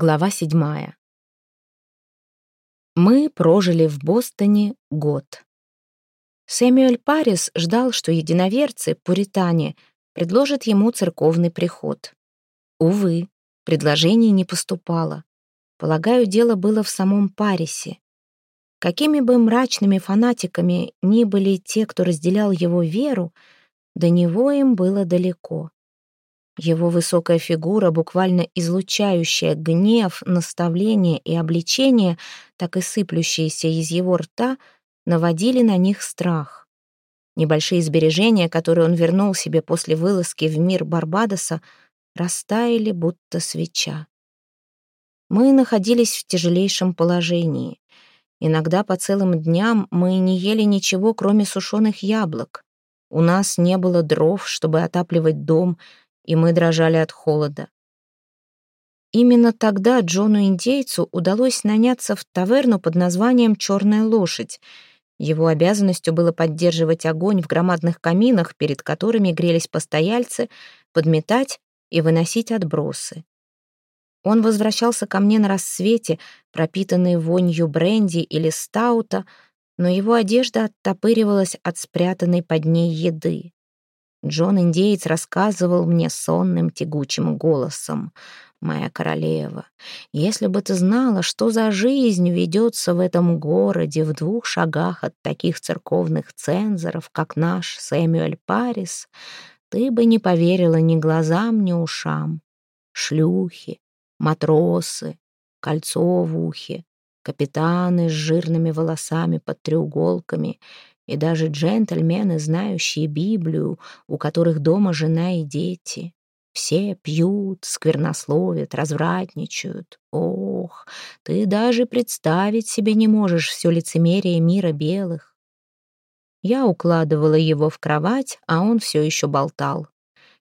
Глава седьмая. Мы прожили в Бостоне год. Сэмюэль Парис ждал, что единоверцы, пуритане, предложат ему церковный приход. Увы, предложений не поступало. Полагаю, дело было в самом Парисе. Какими бы мрачными фанатиками ни были те, кто разделял его веру, до него им было далеко. Его высокая фигура, буквально излучающая гнев, наставление и обличение, так и сыплющиеся из его рта, наводили на них страх. Небольшие сбережения, которые он вернул себе после вылазки в мир Барбадоса, растаяли, будто свеча. Мы находились в тяжелейшем положении. Иногда по целым дням мы не ели ничего, кроме сушеных яблок. У нас не было дров, чтобы отапливать дом, и мы дрожали от холода. Именно тогда Джону-индейцу удалось наняться в таверну под названием «Черная лошадь». Его обязанностью было поддерживать огонь в громадных каминах, перед которыми грелись постояльцы, подметать и выносить отбросы. Он возвращался ко мне на рассвете, пропитанный вонью бренди или стаута, но его одежда оттопыривалась от спрятанной под ней еды. Джон-индеец рассказывал мне сонным тягучим голосом. «Моя королева, если бы ты знала, что за жизнь ведется в этом городе в двух шагах от таких церковных цензоров, как наш Сэмюэль Парис, ты бы не поверила ни глазам, ни ушам. Шлюхи, матросы, кольцо в ухе, капитаны с жирными волосами под треуголками и даже джентльмены, знающие Библию, у которых дома жена и дети. Все пьют, сквернословят, развратничают. Ох, ты даже представить себе не можешь все лицемерие мира белых. Я укладывала его в кровать, а он все еще болтал.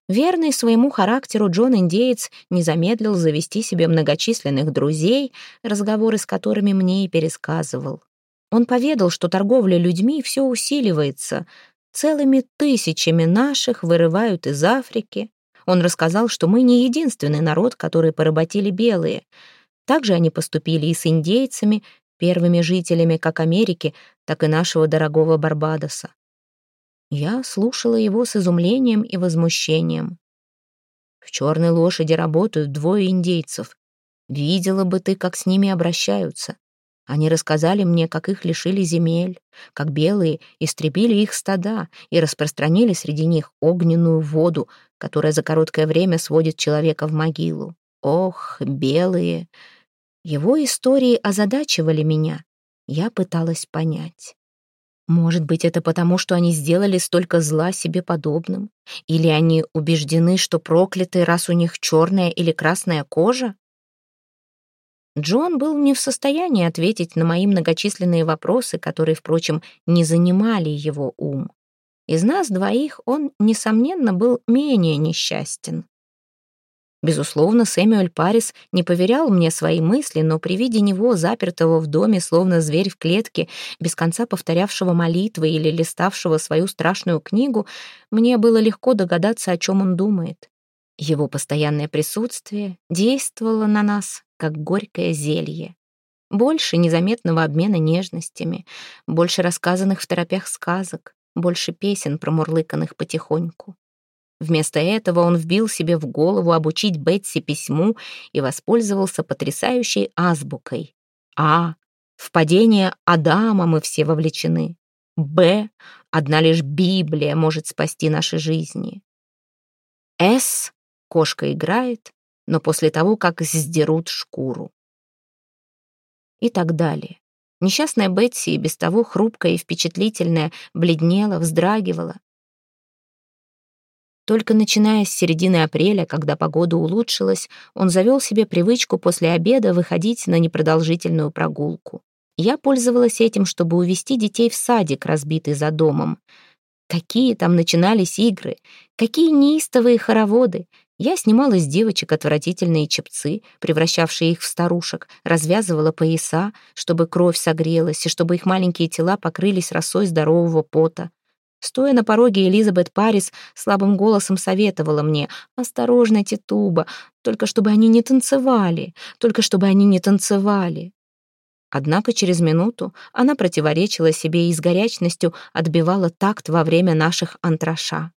Верный своему характеру Джон-индеец не замедлил завести себе многочисленных друзей, разговоры с которыми мне и пересказывал. Он поведал, что торговля людьми все усиливается. Целыми тысячами наших вырывают из Африки. Он рассказал, что мы не единственный народ, который поработили белые. Также они поступили и с индейцами, первыми жителями как Америки, так и нашего дорогого Барбадоса. Я слушала его с изумлением и возмущением. В черной лошади работают двое индейцев. Видела бы ты, как с ними обращаются. Они рассказали мне, как их лишили земель, как белые истребили их стада и распространили среди них огненную воду, которая за короткое время сводит человека в могилу. Ох, белые! Его истории озадачивали меня. Я пыталась понять. Может быть, это потому, что они сделали столько зла себе подобным? Или они убеждены, что прокляты, раз у них черная или красная кожа? Джон был не в состоянии ответить на мои многочисленные вопросы, которые, впрочем, не занимали его ум. Из нас двоих он, несомненно, был менее несчастен. Безусловно, Сэмюэль Парис не поверял мне свои мысли, но при виде него, запертого в доме, словно зверь в клетке, без конца повторявшего молитвы или листавшего свою страшную книгу, мне было легко догадаться, о чем он думает. Его постоянное присутствие действовало на нас, как горькое зелье. Больше незаметного обмена нежностями, больше рассказанных в торопях сказок, больше песен, промурлыканных потихоньку. Вместо этого он вбил себе в голову обучить Бетси письму и воспользовался потрясающей азбукой. А. В падение Адама мы все вовлечены. Б. Одна лишь Библия может спасти наши жизни. С. Кошка играет, но после того, как сдерут шкуру. И так далее. Несчастная Бетси, и без того хрупкая и впечатлительная, бледнела, вздрагивала. Только начиная с середины апреля, когда погода улучшилась, он завел себе привычку после обеда выходить на непродолжительную прогулку. Я пользовалась этим, чтобы увести детей в садик, разбитый за домом. Какие там начинались игры, какие неистовые хороводы, я снимала с девочек отвратительные чепцы, превращавшие их в старушек, развязывала пояса, чтобы кровь согрелась и чтобы их маленькие тела покрылись росой здорового пота. Стоя на пороге, Элизабет Парис слабым голосом советовала мне «Осторожно, Титуба, только чтобы они не танцевали, только чтобы они не танцевали». Однако через минуту она противоречила себе и с горячностью отбивала такт во время наших антраша.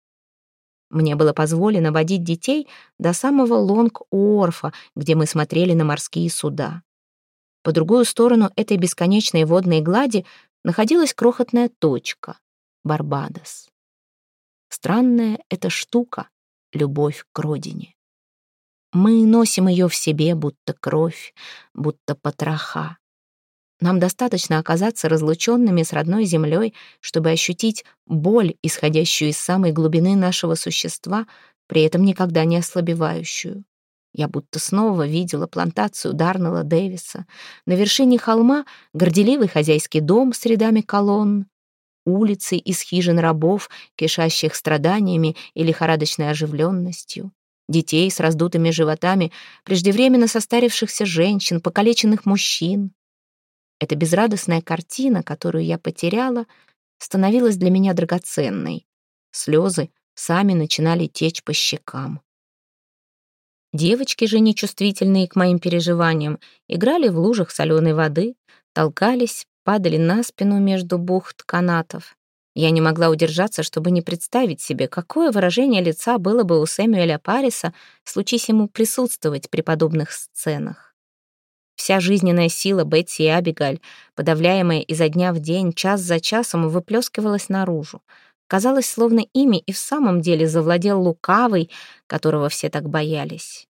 Мне было позволено водить детей до самого Лонг-Уорфа, где мы смотрели на морские суда. По другую сторону этой бесконечной водной глади находилась крохотная точка — Барбадос. Странная эта штука — любовь к родине. Мы носим ее в себе, будто кровь, будто потроха. Нам достаточно оказаться разлученными с родной землей, чтобы ощутить боль, исходящую из самой глубины нашего существа, при этом никогда не ослабевающую. Я будто снова видела плантацию Дарнелла Дэвиса. На вершине холма горделивый хозяйский дом с рядами колонн, улицы из хижин рабов, кишащих страданиями и лихорадочной оживленностью, детей с раздутыми животами, преждевременно состарившихся женщин, покалеченных мужчин. Эта безрадостная картина, которую я потеряла, становилась для меня драгоценной. Слезы сами начинали течь по щекам. Девочки же, нечувствительные к моим переживаниям, играли в лужах соленой воды, толкались, падали на спину между бухт канатов. Я не могла удержаться, чтобы не представить себе, какое выражение лица было бы у Сэмюэля Париса, случись ему присутствовать при подобных сценах. Вся жизненная сила Бетси и Абигаль, подавляемая изо дня в день, час за часом, выплескивалась наружу. Казалось, словно ими и в самом деле завладел лукавый, которого все так боялись.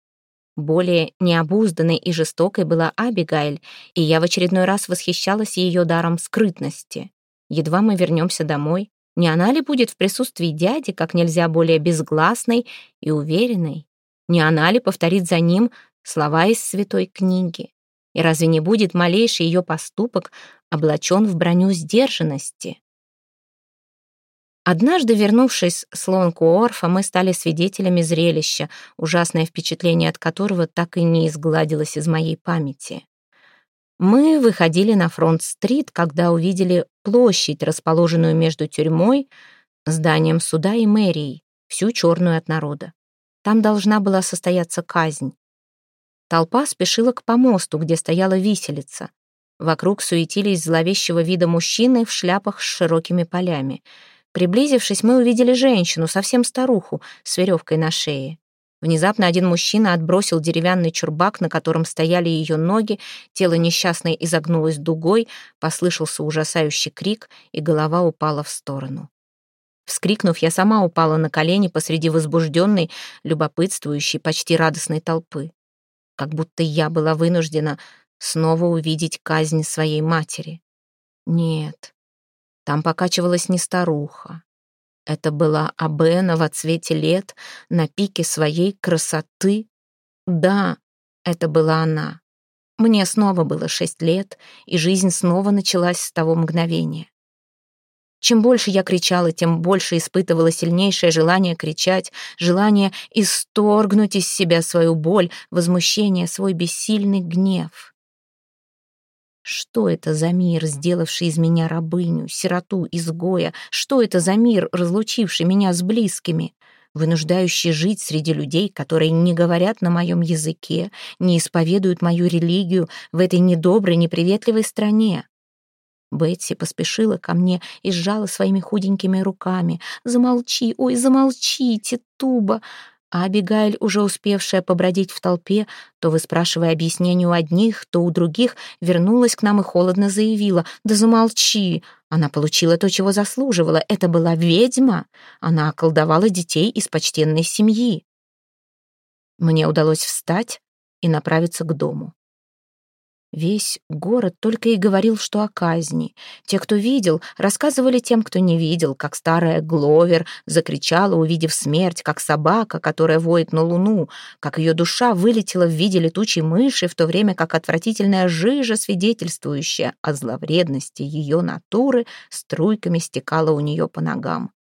Более необузданной и жестокой была Абигайль, и я в очередной раз восхищалась ее даром скрытности. Едва мы вернемся домой, не она ли будет в присутствии дяди как нельзя более безгласной и уверенной? Не она ли повторит за ним слова из святой книги? И разве не будет малейший ее поступок облачен в броню сдержанности? Однажды, вернувшись с Лонг-Уорфа, мы стали свидетелями зрелища, ужасное впечатление от которого так и не изгладилось из моей памяти. Мы выходили на фронт-стрит, когда увидели площадь, расположенную между тюрьмой, зданием суда и мэрией, всю черную от народа. Там должна была состояться казнь. Толпа спешила к помосту, где стояла виселица. Вокруг суетились зловещего вида мужчины в шляпах с широкими полями — Приблизившись, мы увидели женщину, совсем старуху, с веревкой на шее. Внезапно один мужчина отбросил деревянный чурбак, на котором стояли ее ноги, тело несчастной изогнулось дугой, послышался ужасающий крик, и голова упала в сторону. Вскрикнув, я сама упала на колени посреди возбужденной, любопытствующей, почти радостной толпы. Как будто я была вынуждена снова увидеть казнь своей матери. Нет, там покачивалась не старуха. Это была Абена в цвете лет, на пике своей красоты. Да, это была она. Мне снова было шесть лет, и жизнь снова началась с того мгновения. Чем больше я кричала, тем больше испытывала сильнейшее желание кричать, желание исторгнуть из себя свою боль, возмущение, свой бессильный гнев. Что это за мир, сделавший из меня рабыню, сироту, изгоя? Что это за мир, разлучивший меня с близкими? вынуждающий жить среди людей, которые не говорят на моем языке, не исповедуют мою религию в этой недоброй, неприветливой стране. Бетси поспешила ко мне и сжала своими худенькими руками. «Замолчи, ой, замолчите, Туба!» а Абигайль, уже успевшая побродить в толпе, то выспрашивая объяснений у одних, то у других, вернулась к нам и холодно заявила «Да замолчи!» Она получила то, чего заслуживала. Это была ведьма. Она околдовала детей из почтенной семьи. Мне удалось встать и направиться к дому. Весь город только и говорил, что о казни. Те, кто видел, рассказывали тем, кто не видел, как старая Гловер закричала, увидев смерть, как собака, которая воет на луну, как ее душа вылетела в виде летучей мыши, в то время как отвратительная жижа, свидетельствующая о зловредности ее натуры, струйками стекала у нее по ногам.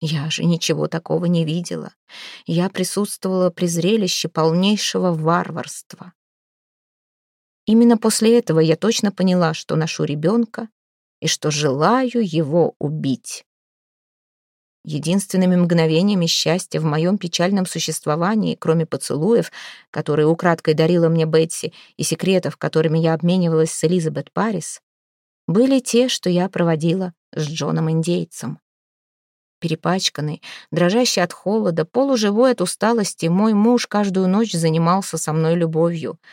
Я же ничего такого не видела. Я присутствовала при зрелище полнейшего варварства. Именно после этого я точно поняла, что ношу ребенка и что желаю его убить. Единственными мгновениями счастья в моем печальном существовании, кроме поцелуев, которые украдкой дарила мне Бетси, и секретов, которыми я обменивалась с Элизабет Парис, были те, что я проводила с Джоном-индейцем. Перепачканный, дрожащий от холода, полуживой от усталости, мой муж каждую ночь занимался со мной любовью —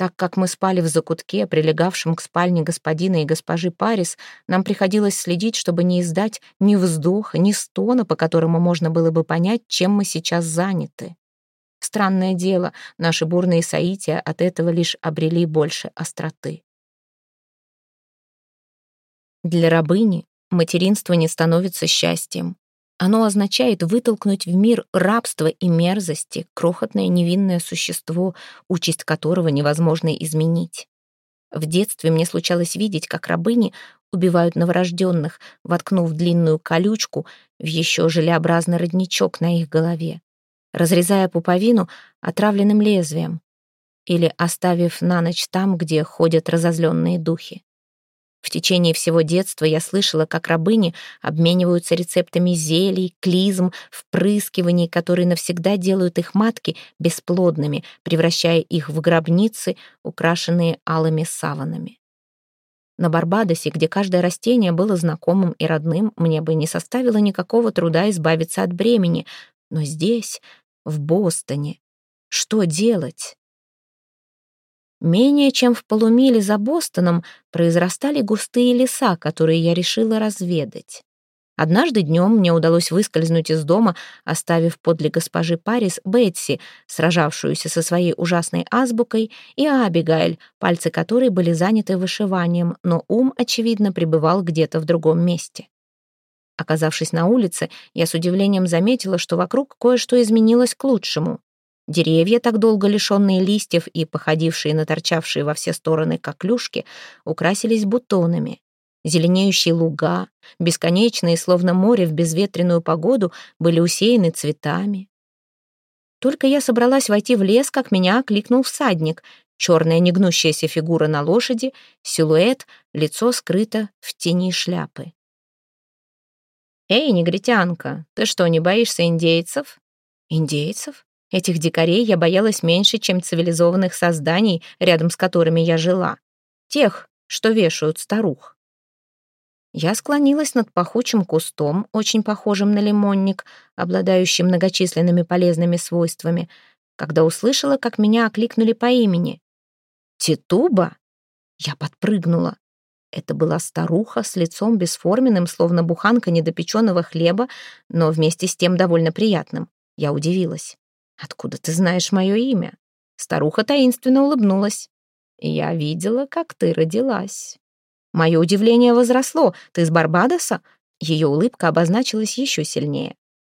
так как мы спали в закутке, прилегавшем к спальне господина и госпожи Парис, нам приходилось следить, чтобы не издать ни вздоха, ни стона, по которому можно было бы понять, чем мы сейчас заняты. Странное дело, наши бурные соития от этого лишь обрели больше остроты. Для рабыни материнство не становится счастьем. Оно означает вытолкнуть в мир рабство и мерзости, крохотное невинное существо, участь которого невозможно изменить. В детстве мне случалось видеть, как рабыни убивают новорожденных, воткнув длинную колючку в еще желеобразный родничок на их голове, разрезая пуповину отравленным лезвием или оставив на ночь там, где ходят разозленные духи. В течение всего детства я слышала, как рабыни обмениваются рецептами зелий, клизм, впрыскиваний, которые навсегда делают их матки бесплодными, превращая их в гробницы, украшенные алыми саванами. На Барбадосе, где каждое растение было знакомым и родным, мне бы не составило никакого труда избавиться от бремени. Но здесь, в Бостоне, что делать? Менее чем в полумиле за Бостоном произрастали густые леса, которые я решила разведать. Однажды днем мне удалось выскользнуть из дома, оставив подле госпожи Парис Бетси, сражавшуюся со своей ужасной азбукой, и Абигайль, пальцы которой были заняты вышиванием, но ум, очевидно, пребывал где-то в другом месте. Оказавшись на улице, я с удивлением заметила, что вокруг кое-что изменилось к лучшему. Деревья, так долго лишенные листьев и походившие на торчавшие во все стороны коклюшки, украсились бутонами. Зеленеющие луга, бесконечные, словно море в безветренную погоду, были усеяны цветами. Только я собралась войти в лес, как меня окликнул всадник. Черная негнущаяся фигура на лошади, силуэт, лицо скрыто в тени шляпы. «Эй, негритянка, ты что, не боишься индейцев?» «Индейцев? Этих дикарей я боялась меньше, чем цивилизованных созданий, рядом с которыми я жила. Тех, что вешают старух. Я склонилась над пахучим кустом, очень похожим на лимонник, обладающим многочисленными полезными свойствами, когда услышала, как меня окликнули по имени. «Титуба?» Я подпрыгнула. Это была старуха с лицом бесформенным, словно буханка недопеченного хлеба, но вместе с тем довольно приятным. Я удивилась. «Откуда ты знаешь мое имя?» Старуха таинственно улыбнулась. «Я видела, как ты родилась». Мое удивление возросло. «Ты с Барбадоса?» Ее улыбка обозначилась еще сильнее.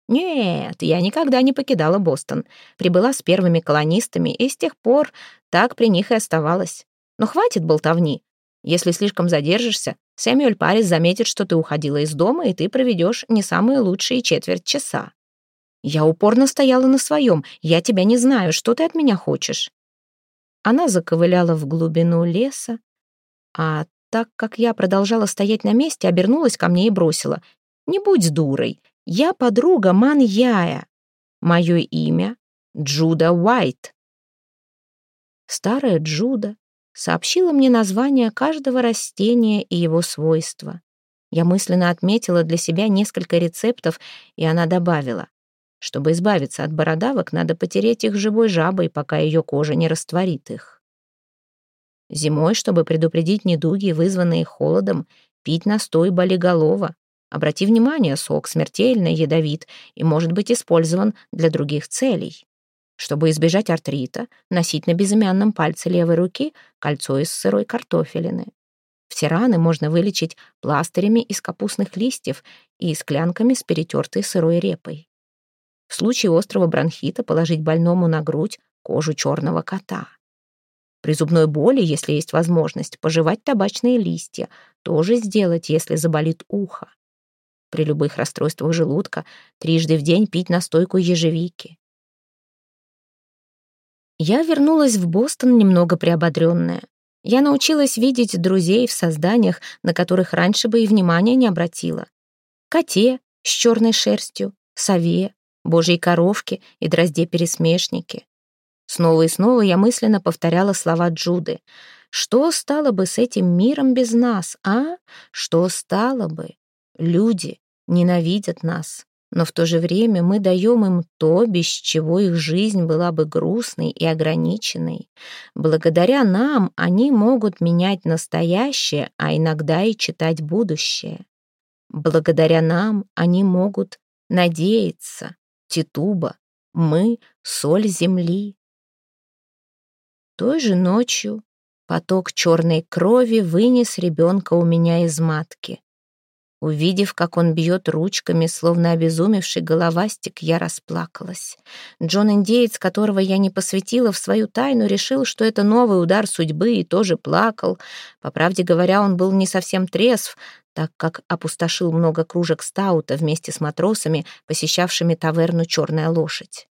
«Нет, я никогда не покидала Бостон. Прибыла с первыми колонистами, и с тех пор так при них и оставалась. Но хватит болтовни. Если слишком задержишься, Сэмюэль Парис заметит, что ты уходила из дома, и ты проведешь не самые лучшие четверть часа. Я упорно стояла на своем. Я тебя не знаю, что ты от меня хочешь?» Она заковыляла в глубину леса, а так как я продолжала стоять на месте, обернулась ко мне и бросила. «Не будь дурой. Я подруга Ман Яя. Мое имя — Джуда Уайт». Старая Джуда сообщила мне название каждого растения и его свойства. Я мысленно отметила для себя несколько рецептов, и она добавила. Чтобы избавиться от бородавок, надо потереть их живой жабой, пока ее кожа не растворит их. Зимой, чтобы предупредить недуги, вызванные холодом, пить настой болиголова. Обрати внимание, сок смертельно ядовит и может быть использован для других целей. Чтобы избежать артрита, носить на безымянном пальце левой руки кольцо из сырой картофелины. Все раны можно вылечить пластырями из капустных листьев и склянками с перетертой сырой репой. В случае острого бронхита положить больному на грудь кожу черного кота. При зубной боли, если есть возможность, пожевать табачные листья, тоже сделать, если заболит ухо. При любых расстройствах желудка трижды в день пить настойку ежевики. Я вернулась в Бостон немного приободренная. Я научилась видеть друзей в созданиях, на которых раньше бы и внимания не обратила. Коте, с черной шерстью, сове, божьей коровке и дрозде-пересмешнике. Снова и снова я мысленно повторяла слова Джуды. Что стало бы с этим миром без нас, а? Что стало бы? Люди ненавидят нас, но в то же время мы даем им то, без чего их жизнь была бы грустной и ограниченной. Благодаря нам они могут менять настоящее, а иногда и читать будущее. Благодаря нам они могут надеяться. Титуба, мы — соль земли. Той же ночью поток черной крови вынес ребенка у меня из матки. Увидев, как он бьет ручками, словно обезумевший головастик, я расплакалась. Джон-индеец, которого я не посвятила в свою тайну, решил, что это новый удар судьбы, и тоже плакал. По правде говоря, он был не совсем трезв, так как опустошил много кружек стаута вместе с матросами, посещавшими таверну «Черная лошадь».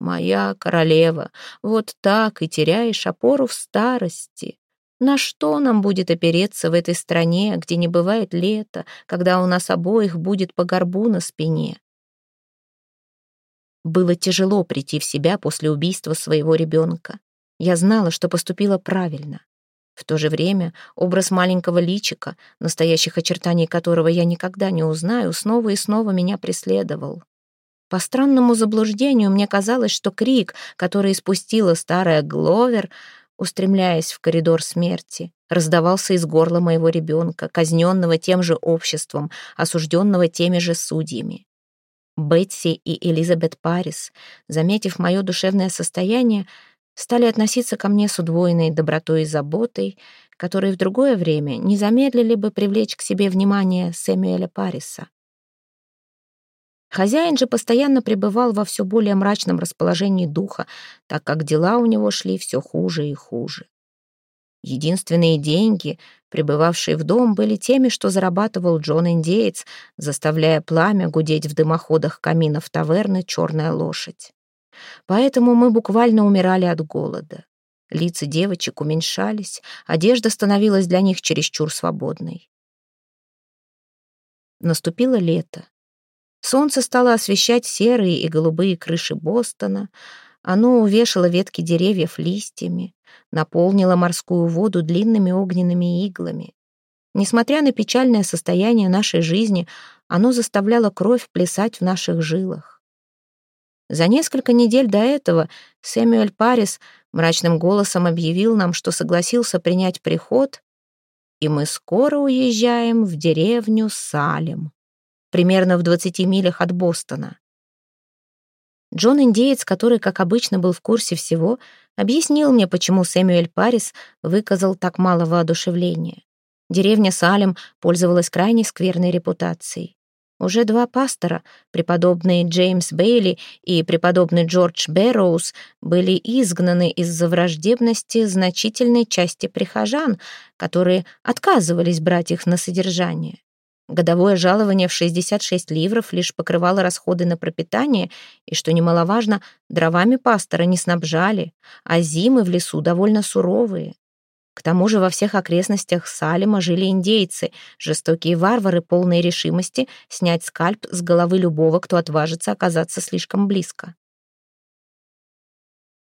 «Моя королева, вот так и теряешь опору в старости», на что нам будет опереться в этой стране, где не бывает лета, когда у нас обоих будет по горбу на спине? Было тяжело прийти в себя после убийства своего ребенка. Я знала, что поступила правильно. В то же время образ маленького личика, настоящих очертаний которого я никогда не узнаю, снова и снова меня преследовал. По странному заблуждению мне казалось, что крик, который испустила старая Гловер, устремляясь в коридор смерти, раздавался из горла моего ребенка, казненного тем же обществом, осужденного теми же судьями. Бетси и Элизабет Парис, заметив мое душевное состояние, стали относиться ко мне с удвоенной добротой и заботой, которые в другое время не замедлили бы привлечь к себе внимание Сэмюэля Париса. Хозяин же постоянно пребывал во все более мрачном расположении духа, так как дела у него шли все хуже и хуже. Единственные деньги, пребывавшие в дом, были теми, что зарабатывал Джон-индеец, заставляя пламя гудеть в дымоходах каминов таверны «Черная лошадь». Поэтому мы буквально умирали от голода. Лица девочек уменьшались, одежда становилась для них чересчур свободной. Наступило лето. Солнце стало освещать серые и голубые крыши Бостона. Оно увешало ветки деревьев листьями, наполнило морскую воду длинными огненными иглами. Несмотря на печальное состояние нашей жизни, оно заставляло кровь плясать в наших жилах. За несколько недель до этого Сэмюэль Парис мрачным голосом объявил нам, что согласился принять приход, и мы скоро уезжаем в деревню Салем примерно в 20 милях от Бостона. Джон-индеец, который, как обычно, был в курсе всего, объяснил мне, почему Сэмюэль Парис выказал так мало воодушевления. Деревня Салем пользовалась крайне скверной репутацией. Уже два пастора, преподобный Джеймс Бейли и преподобный Джордж Бэрроуз, были изгнаны из-за враждебности значительной части прихожан, которые отказывались брать их на содержание. Годовое жалование в 66 ливров лишь покрывало расходы на пропитание, и, что немаловажно, дровами пастора не снабжали, а зимы в лесу довольно суровые. К тому же во всех окрестностях Салема жили индейцы, жестокие варвары, полные решимости снять скальп с головы любого, кто отважится оказаться слишком близко.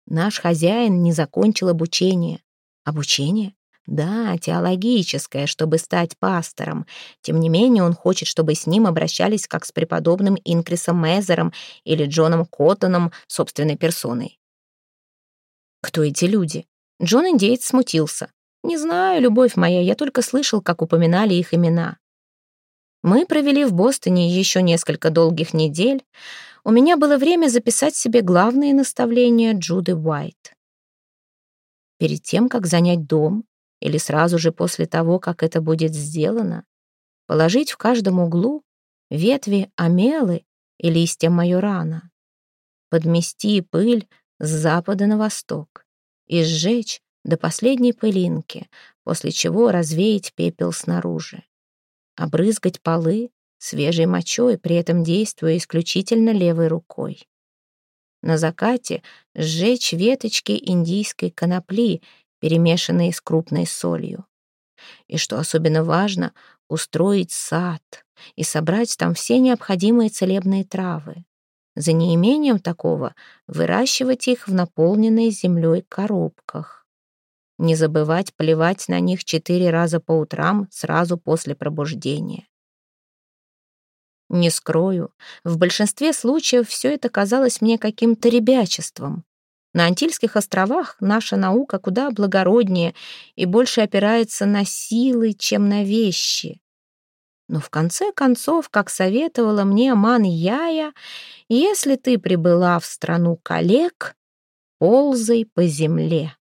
Наш хозяин не закончил обучение. Обучение? Да, теологическое, чтобы стать пастором. Тем не менее, он хочет, чтобы с ним обращались как с преподобным Инкрисом Мезером или Джоном Коттоном собственной персоной. Кто эти люди? Джон Индейц смутился. «Не знаю, любовь моя, я только слышал, как упоминали их имена». Мы провели в Бостоне еще несколько долгих недель. У меня было время записать себе главные наставления Джуды Уайт. Перед тем, как занять дом, или сразу же после того, как это будет сделано, положить в каждом углу ветви амелы и листья майорана, подмести пыль с запада на восток и сжечь до последней пылинки, после чего развеять пепел снаружи, обрызгать полы свежей мочой, при этом действуя исключительно левой рукой. На закате сжечь веточки индийской конопли перемешанные с крупной солью. И, что особенно важно, устроить сад и собрать там все необходимые целебные травы. За неимением такого выращивать их в наполненной землей коробках. Не забывать поливать на них четыре раза по утрам сразу после пробуждения. Не скрою, в большинстве случаев все это казалось мне каким-то ребячеством. На Антильских островах наша наука куда благороднее и больше опирается на силы, чем на вещи. Но в конце концов, как советовала мне Ман Яя, если ты прибыла в страну коллег, ползай по земле.